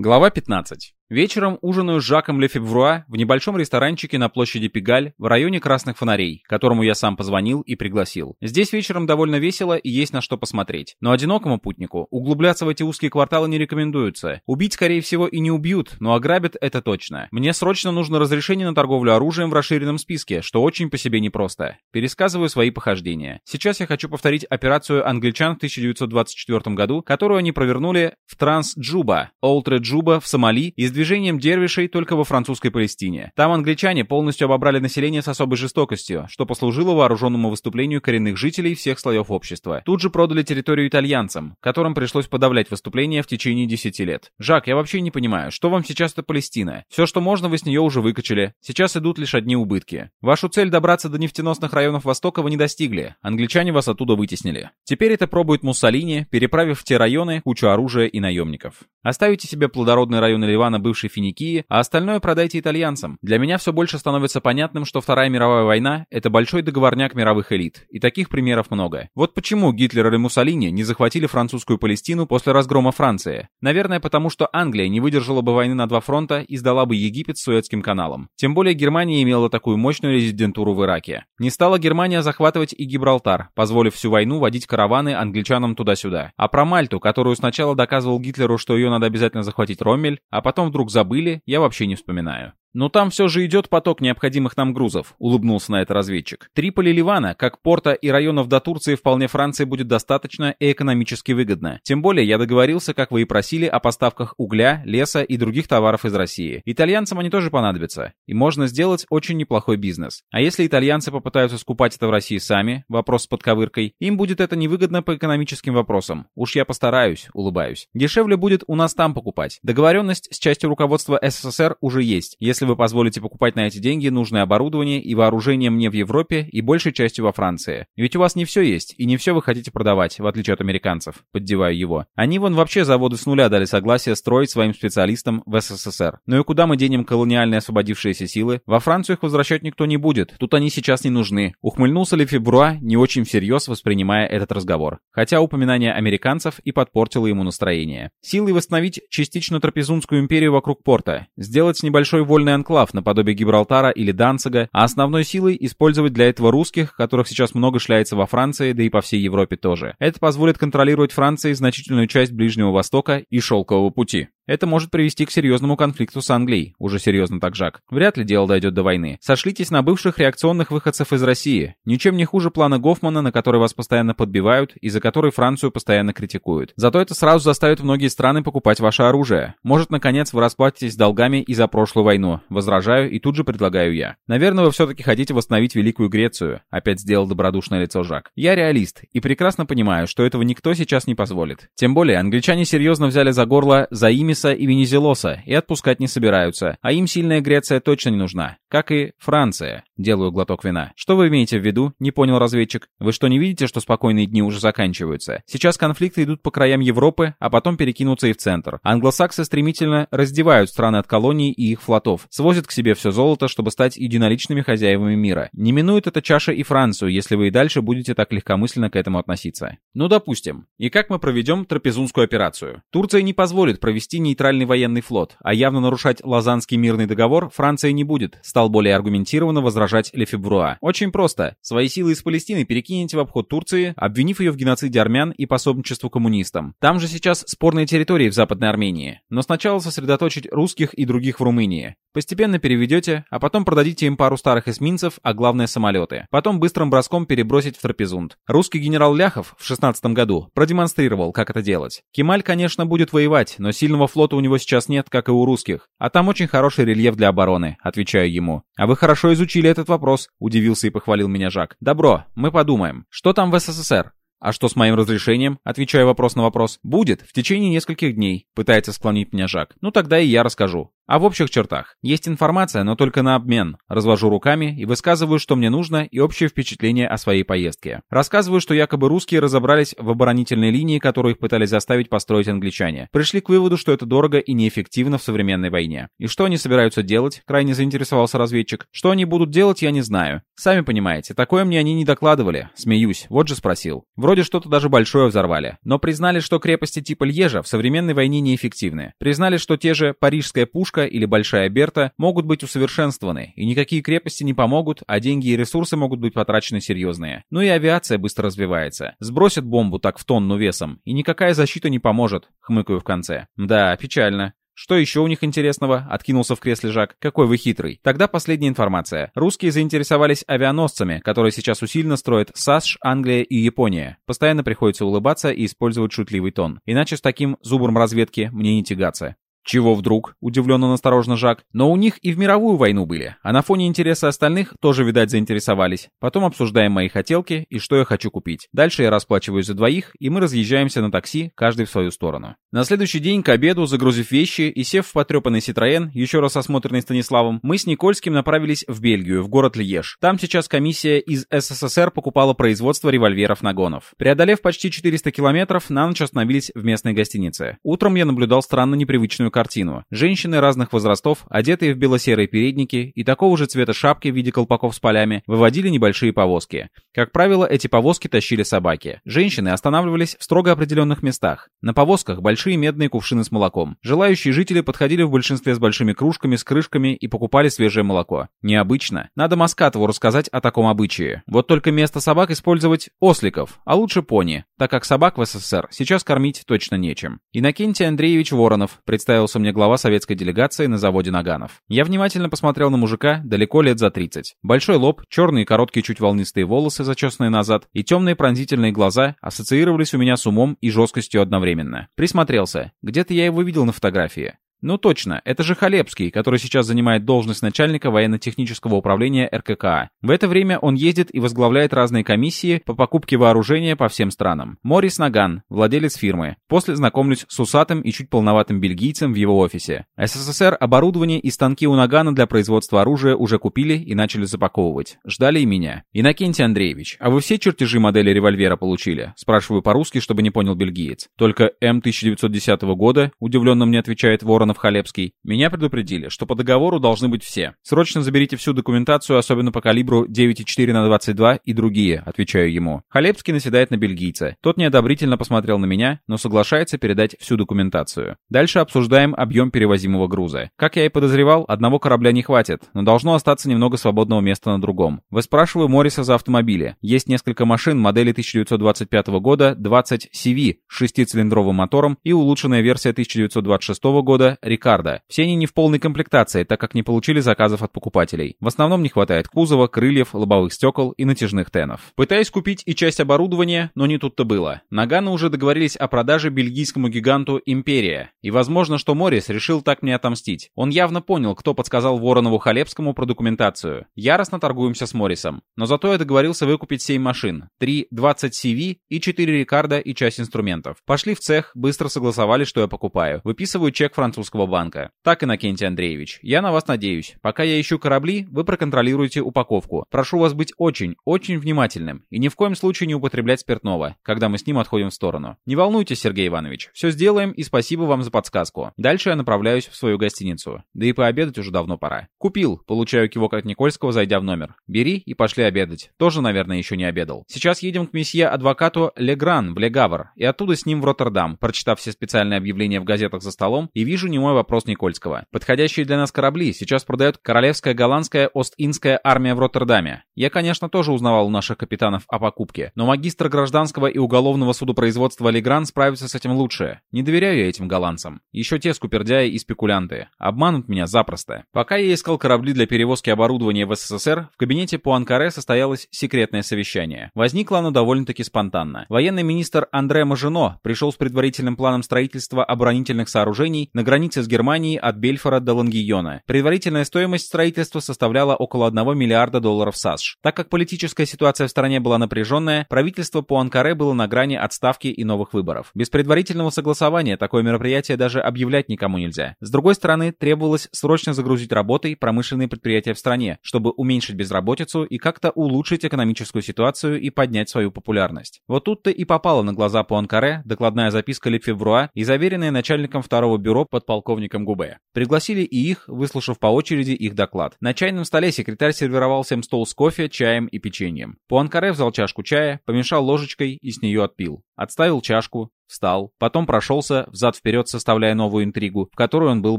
Глава 15. Вечером ужинаю с Жаком Лефевруа в небольшом ресторанчике на площади Пегаль в районе Красных Фонарей, которому я сам позвонил и пригласил. Здесь вечером довольно весело и есть на что посмотреть. Но одинокому путнику углубляться в эти узкие кварталы не рекомендуется. Убить, скорее всего, и не убьют, но ограбят это точно. Мне срочно нужно разрешение на торговлю оружием в расширенном списке, что очень по себе непросто. Пересказываю свои похождения. Сейчас я хочу повторить операцию англичан в 1924 году, которую они провернули в Транс-Джуба, Олтре-Джуба в Сомали из движением дервишей только во французской Палестине. Там англичане полностью обобрали население с особой жестокостью, что послужило вооруженному выступлению коренных жителей всех слоев общества. Тут же продали территорию итальянцам, которым пришлось подавлять выступления в течение 10 лет. Жак, я вообще не понимаю, что вам сейчас это Палестина? Все, что можно, вы с нее уже выкачали. Сейчас идут лишь одни убытки. Вашу цель добраться до нефтеносных районов Востока вы не достигли. Англичане вас оттуда вытеснили. Теперь это пробует Муссолини, переправив в те районы кучу оружия и наемников. Оставите себе плодородные районы Ливана бывшей Финикии, а остальное продайте итальянцам. Для меня все больше становится понятным, что Вторая мировая война — это большой договорняк мировых элит, и таких примеров много. Вот почему Гитлер или Муссолини не захватили французскую Палестину после разгрома Франции. Наверное, потому что Англия не выдержала бы войны на два фронта и сдала бы Египет с Суэцким каналом. Тем более Германия имела такую мощную резидентуру в Ираке. Не стала Германия захватывать и Гибралтар, позволив всю войну водить караваны англичанам туда-сюда. А про Мальту, которую сначала доказывал Гитлеру, что ее надо обязательно захватить Роммель, а потом вдруг забыли, я вообще не вспоминаю. «Но там все же идет поток необходимых нам грузов», — улыбнулся на это разведчик. «Триполи Ливана, как порта и районов до Турции вполне Франции будет достаточно и экономически выгодно. Тем более я договорился, как вы и просили, о поставках угля, леса и других товаров из России. Итальянцам они тоже понадобятся. И можно сделать очень неплохой бизнес. А если итальянцы попытаются скупать это в России сами, вопрос с подковыркой, им будет это невыгодно по экономическим вопросам. Уж я постараюсь, улыбаюсь. Дешевле будет у нас там покупать. Договоренность с частью руководства СССР уже есть. Если если вы позволите покупать на эти деньги нужное оборудование и вооружение мне в Европе и большей частью во Франции. Ведь у вас не все есть, и не все вы хотите продавать, в отличие от американцев. Поддеваю его. Они вон вообще заводы с нуля дали согласие строить своим специалистам в СССР. Ну и куда мы денем колониальные освободившиеся силы? Во Францию их возвращать никто не будет. Тут они сейчас не нужны. Ухмыльнулся ли Фебруа, не очень всерьез воспринимая этот разговор. Хотя упоминание американцев и подпортило ему настроение. Силой восстановить частично Трапезунскую империю вокруг порта. Сделать небольшой вольный военный анклав наподобие Гибралтара или Данцига, а основной силой использовать для этого русских, которых сейчас много шляется во Франции, да и по всей Европе тоже. Это позволит контролировать Франции значительную часть Ближнего Востока и Шелкового пути. Это может привести к серьезному конфликту с Англией. Уже серьезно так Жак. Вряд ли дело дойдет до войны. Сошлитесь на бывших реакционных выходцев из России. Ничем не хуже плана Гофмана, на который вас постоянно подбивают и за который Францию постоянно критикуют. Зато это сразу заставит многие страны покупать ваше оружие. Может, наконец, вы расплатитесь долгами и за прошлую войну. Возражаю и тут же предлагаю я. Наверное, вы все-таки хотите восстановить Великую Грецию. Опять сделал добродушное лицо Жак. Я реалист и прекрасно понимаю, что этого никто сейчас не позволит. Тем более, англичане серьезно взяли за горло за ими Тириса и Венезелоса и отпускать не собираются, а им сильная Греция точно не нужна, как и Франция. Делаю глоток вина. Что вы имеете в виду? Не понял разведчик. Вы что, не видите, что спокойные дни уже заканчиваются? Сейчас конфликты идут по краям Европы, а потом перекинутся и в центр. Англосаксы стремительно раздевают страны от колоний и их флотов, свозят к себе все золото, чтобы стать единоличными хозяевами мира. Не минует эта чаша и Францию, если вы и дальше будете так легкомысленно к этому относиться. Ну, допустим. И как мы проведем трапезунскую операцию? Турция не позволит провести нейтральный военный флот, а явно нарушать Лозаннский мирный договор Франция не будет, стал более аргументированно возражать Лефебруа. Очень просто. Свои силы из Палестины перекинете в обход Турции, обвинив ее в геноциде армян и пособничеству коммунистам. Там же сейчас спорные территории в Западной Армении. Но сначала сосредоточить русских и других в Румынии. Постепенно переведете, а потом продадите им пару старых эсминцев, а главное самолеты. Потом быстрым броском перебросить в Трапезунд. Русский генерал Ляхов в 16 году продемонстрировал, как это делать. Кемаль, конечно, будет воевать, но сильного флота у него сейчас нет, как и у русских. А там очень хороший рельеф для обороны, отвечаю ему. А вы хорошо изучили этот вопрос, удивился и похвалил меня Жак. Добро, мы подумаем. Что там в СССР? «А что с моим разрешением?» Отвечаю вопрос на вопрос. «Будет, в течение нескольких дней», — пытается склонить меня Жак. «Ну тогда и я расскажу. А в общих чертах. Есть информация, но только на обмен. Развожу руками и высказываю, что мне нужно, и общее впечатление о своей поездке. Рассказываю, что якобы русские разобрались в оборонительной линии, которую их пытались заставить построить англичане. Пришли к выводу, что это дорого и неэффективно в современной войне. И что они собираются делать, крайне заинтересовался разведчик. Что они будут делать, я не знаю. Сами понимаете, такое мне они не докладывали. Смеюсь, вот же спросил. Вроде что-то даже большое взорвали. Но признали, что крепости типа Льежа в современной войне неэффективны. Признали, что те же парижская пушка или большая Берта могут быть усовершенствованы, и никакие крепости не помогут, а деньги и ресурсы могут быть потрачены серьезные. Ну и авиация быстро развивается. Сбросят бомбу так в тонну весом, и никакая защита не поможет, хмыкаю в конце. Да, печально. Что еще у них интересного? Откинулся в кресле Жак. Какой вы хитрый. Тогда последняя информация. Русские заинтересовались авианосцами, которые сейчас усиленно строят САСШ, Англия и Япония. Постоянно приходится улыбаться и использовать шутливый тон. Иначе с таким зубром разведки мне не тягаться. «Чего вдруг?» — удивленно насторожно Жак. «Но у них и в мировую войну были, а на фоне интереса остальных тоже, видать, заинтересовались. Потом обсуждаем мои хотелки и что я хочу купить. Дальше я расплачиваюсь за двоих, и мы разъезжаемся на такси, каждый в свою сторону». На следующий день к обеду, загрузив вещи и сев в потрепанный Ситроен, еще раз осмотренный Станиславом, мы с Никольским направились в Бельгию, в город Льеж. Там сейчас комиссия из СССР покупала производство револьверов-нагонов. Преодолев почти 400 километров, на ночь остановились в местной гостинице. Утром я наблюдал странно непривычную картину. Женщины разных возрастов, одетые в бело-серые передники и такого же цвета шапки в виде колпаков с полями, выводили небольшие повозки. Как правило, эти повозки тащили собаки. Женщины останавливались в строго определенных местах. На повозках большие медные кувшины с молоком. Желающие жители подходили в большинстве с большими кружками, с крышками и покупали свежее молоко. Необычно. Надо Маскатову рассказать о таком обычае. Вот только место собак использовать осликов, а лучше пони, так как собак в СССР сейчас кормить точно нечем. Иннокентий Андреевич Воронов представил представился мне глава советской делегации на заводе Наганов. Я внимательно посмотрел на мужика, далеко лет за 30. Большой лоб, черные короткие чуть волнистые волосы, зачесанные назад, и темные пронзительные глаза ассоциировались у меня с умом и жесткостью одновременно. Присмотрелся. Где-то я его видел на фотографии. Ну точно, это же Халепский, который сейчас занимает должность начальника военно-технического управления РККА. В это время он ездит и возглавляет разные комиссии по покупке вооружения по всем странам. Морис Наган, владелец фирмы. После знакомлюсь с усатым и чуть полноватым бельгийцем в его офисе. СССР оборудование и станки у Нагана для производства оружия уже купили и начали запаковывать. Ждали и меня. Иннокентий Андреевич, а вы все чертежи модели револьвера получили? Спрашиваю по-русски, чтобы не понял бельгиец. Только М 1910 года, удивленно мне отвечает Ворон, Воронов-Халепский, меня предупредили, что по договору должны быть все. Срочно заберите всю документацию, особенно по калибру 9,4 на 22 и другие, отвечаю ему. Халепский наседает на бельгийца. Тот неодобрительно посмотрел на меня, но соглашается передать всю документацию. Дальше обсуждаем объем перевозимого груза. Как я и подозревал, одного корабля не хватит, но должно остаться немного свободного места на другом. Выспрашиваю Морриса за автомобили. Есть несколько машин модели 1925 года 20 CV с шестицилиндровым мотором и улучшенная версия 1926 года Рикардо. Все они не в полной комплектации, так как не получили заказов от покупателей. В основном не хватает кузова, крыльев, лобовых стекол и натяжных тенов. Пытаюсь купить и часть оборудования, но не тут-то было. Наганы уже договорились о продаже бельгийскому гиганту Империя. И возможно, что Моррис решил так мне отомстить. Он явно понял, кто подсказал Воронову Халепскому про документацию. Яростно торгуемся с Моррисом. Но зато я договорился выкупить 7 машин. 3 20 CV и 4 Рикардо и часть инструментов. Пошли в цех, быстро согласовали, что я покупаю. Выписываю чек французского Русского банка. Так, Иннокентий Андреевич, я на вас надеюсь. Пока я ищу корабли, вы проконтролируете упаковку. Прошу вас быть очень, очень внимательным и ни в коем случае не употреблять спиртного, когда мы с ним отходим в сторону. Не волнуйтесь, Сергей Иванович, все сделаем и спасибо вам за подсказку. Дальше я направляюсь в свою гостиницу. Да и пообедать уже давно пора. Купил, получаю кивок от Никольского, зайдя в номер. Бери и пошли обедать. Тоже, наверное, еще не обедал. Сейчас едем к месье-адвокату Легран в Легавр и оттуда с ним в Роттердам, прочитав все специальные объявления в газетах за столом и вижу немой вопрос Никольского. Подходящие для нас корабли сейчас продает Королевская голландская Ост-Индская армия в Роттердаме. Я, конечно, тоже узнавал у наших капитанов о покупке, но магистр гражданского и уголовного судопроизводства Легран справится с этим лучше. Не доверяю я этим голландцам. Еще те скупердяи и спекулянты. Обманут меня запросто. Пока я искал корабли для перевозки оборудования в СССР, в кабинете по Анкаре состоялось секретное совещание. Возникло оно довольно-таки спонтанно. Военный министр Андре Мажино пришел с предварительным планом строительства оборонительных сооружений на границе границе с Германией от Бельфора до Лангийона. Предварительная стоимость строительства составляла около 1 миллиарда долларов САСШ. Так как политическая ситуация в стране была напряженная, правительство по Анкаре было на грани отставки и новых выборов. Без предварительного согласования такое мероприятие даже объявлять никому нельзя. С другой стороны, требовалось срочно загрузить работой промышленные предприятия в стране, чтобы уменьшить безработицу и как-то улучшить экономическую ситуацию и поднять свою популярность. Вот тут-то и попала на глаза по Анкаре докладная записка Лепфевруа и заверенная начальником второго бюро подполковником Губе. Пригласили и их, выслушав по очереди их доклад. На чайном столе секретарь сервировал всем стол с кофе, чаем и печеньем. Пуанкаре взял чашку чая, помешал ложечкой и с нее отпил. Отставил чашку, Встал, потом прошелся взад-вперед, составляя новую интригу, в которую он был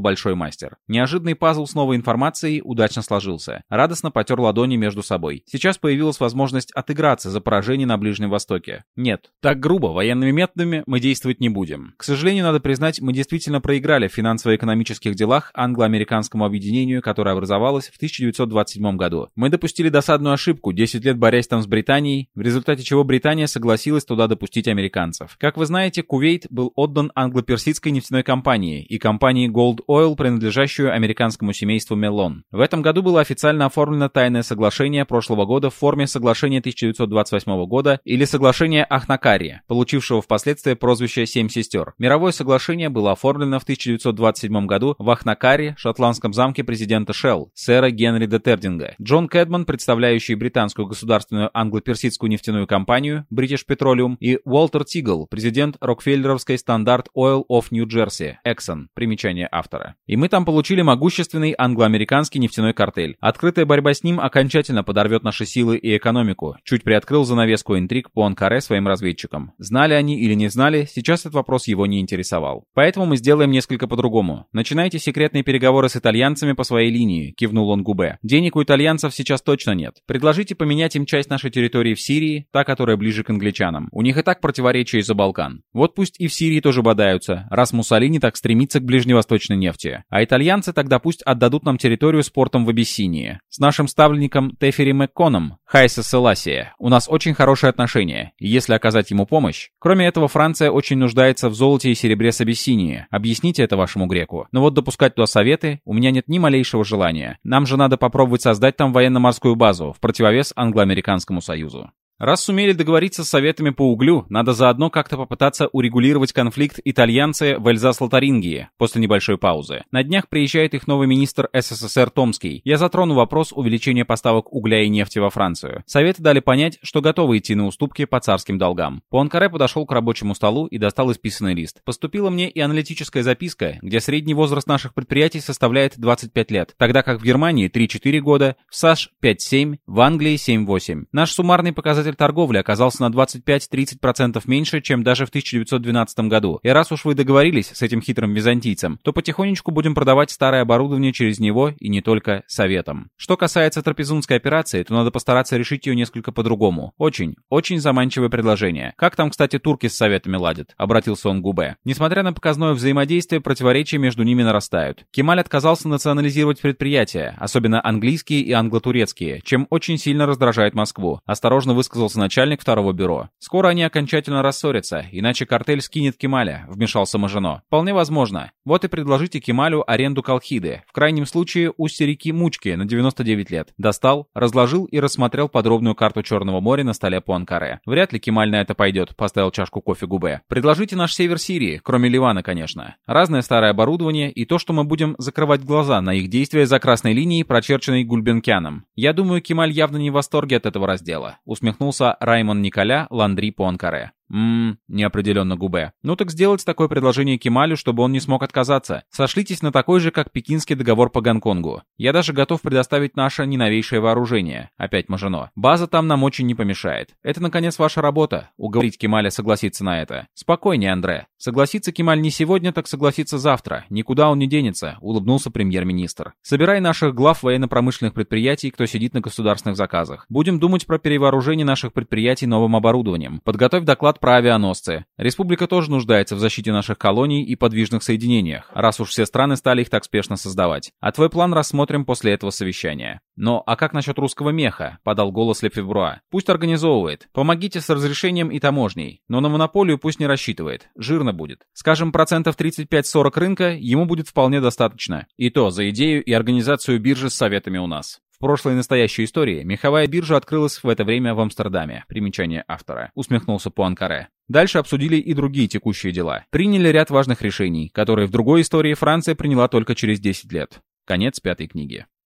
большой мастер. Неожиданный пазл с новой информацией удачно сложился. Радостно потер ладони между собой. Сейчас появилась возможность отыграться за поражение на Ближнем Востоке. Нет, так грубо, военными методами мы действовать не будем. К сожалению, надо признать, мы действительно проиграли в финансово-экономических делах англо-американскому объединению, которое образовалось в 1927 году. Мы допустили досадную ошибку, 10 лет борясь там с Британией, в результате чего Британия согласилась туда допустить американцев. Как вы знаете, результате Кувейт был отдан англо-персидской нефтяной компании и компании Gold Oil, принадлежащую американскому семейству Мелон. В этом году было официально оформлено тайное соглашение прошлого года в форме соглашения 1928 года или соглашения Ахнакари, получившего впоследствии прозвище «Семь сестер». Мировое соглашение было оформлено в 1927 году в Ахнакаре, шотландском замке президента Шелл, сэра Генри де Тердинга. Джон Кэдман, представляющий британскую государственную англо-персидскую нефтяную компанию British Petroleum, и Уолтер Тигл, президент Рокфеллеровской стандарт Oil of New Jersey, Exxon, примечание автора. И мы там получили могущественный англо-американский нефтяной картель. Открытая борьба с ним окончательно подорвет наши силы и экономику. Чуть приоткрыл занавеску интриг по Анкаре своим разведчикам. Знали они или не знали, сейчас этот вопрос его не интересовал. Поэтому мы сделаем несколько по-другому. Начинайте секретные переговоры с итальянцами по своей линии, кивнул он Губе. Денег у итальянцев сейчас точно нет. Предложите поменять им часть нашей территории в Сирии, та, которая ближе к англичанам. У них и так противоречия из-за Балкан. Вот пусть и в Сирии тоже бодаются, раз Муссолини так стремится к ближневосточной нефти. А итальянцы тогда пусть отдадут нам территорию с портом в Абиссинии. С нашим ставленником Тефери Макконом, Хайса Селасия, у нас очень хорошие отношения, и если оказать ему помощь... Кроме этого, Франция очень нуждается в золоте и серебре с Абиссинии. Объясните это вашему греку. Но вот допускать туда советы у меня нет ни малейшего желания. Нам же надо попробовать создать там военно-морскую базу в противовес англо-американскому союзу. Раз сумели договориться с советами по углю, надо заодно как-то попытаться урегулировать конфликт итальянцы в Эльзас-Лотарингии после небольшой паузы. На днях приезжает их новый министр СССР Томский. Я затрону вопрос увеличения поставок угля и нефти во Францию. Советы дали понять, что готовы идти на уступки по царским долгам. Пуанкаре подошел к рабочему столу и достал исписанный лист. Поступила мне и аналитическая записка, где средний возраст наших предприятий составляет 25 лет, тогда как в Германии 3-4 года, в САШ 5-7, в Англии 7-8. Наш суммарный показатель показатель торговли оказался на 25-30% меньше, чем даже в 1912 году. И раз уж вы договорились с этим хитрым византийцем, то потихонечку будем продавать старое оборудование через него и не только советом. Что касается трапезунской операции, то надо постараться решить ее несколько по-другому. Очень, очень заманчивое предложение. Как там, кстати, турки с советами ладят? Обратился он к Губе. Несмотря на показное взаимодействие, противоречия между ними нарастают. Кемаль отказался национализировать предприятия, особенно английские и англо-турецкие, чем очень сильно раздражает Москву. Осторожно высказал высказался начальник второго бюро. «Скоро они окончательно рассорятся, иначе картель скинет Кемаля», — вмешался Мажино. «Вполне возможно. Вот и предложите Кемалю аренду Колхиды. В крайнем случае устье реки Мучки на 99 лет». Достал, разложил и рассмотрел подробную карту Черного моря на столе Пуанкаре. «Вряд ли Кемаль на это пойдет», — поставил чашку кофе Губе. «Предложите наш север Сирии, кроме Ливана, конечно. Разное старое оборудование и то, что мы будем закрывать глаза на их действия за красной линией, прочерченной Гульбенкяном. Я думаю, Кемаль явно не в восторге от этого раздела», — усмехнулся усмехнулся Раймон Николя Ландри Пуанкаре. «Ммм», — неопределенно Губе. «Ну так сделать такое предложение Кемалю, чтобы он не смог отказаться. Сошлитесь на такой же, как Пекинский договор по Гонконгу. Я даже готов предоставить наше неновейшее вооружение». Опять Мажино. «База там нам очень не помешает. Это, наконец, ваша работа. Уговорить Кемаля согласиться на это. Спокойнее, Андре. Согласится Кемаль не сегодня, так согласится завтра. Никуда он не денется», — улыбнулся премьер-министр. «Собирай наших глав военно-промышленных предприятий, кто сидит на государственных заказах. Будем думать про перевооружение наших предприятий новым оборудованием. Подготовь доклад про авианосцы. Республика тоже нуждается в защите наших колоний и подвижных соединениях, раз уж все страны стали их так спешно создавать. А твой план рассмотрим после этого совещания. Но а как насчет русского меха? Подал голос Лефевруа. Пусть организовывает. Помогите с разрешением и таможней. Но на монополию пусть не рассчитывает. Жирно будет. Скажем, процентов 35-40 рынка ему будет вполне достаточно. И то за идею и организацию биржи с советами у нас. Прошлой и настоящей истории меховая биржа открылась в это время в Амстердаме. Примечание автора. Усмехнулся Пуанкаре. Дальше обсудили и другие текущие дела. Приняли ряд важных решений, которые в другой истории Франция приняла только через 10 лет. Конец пятой книги.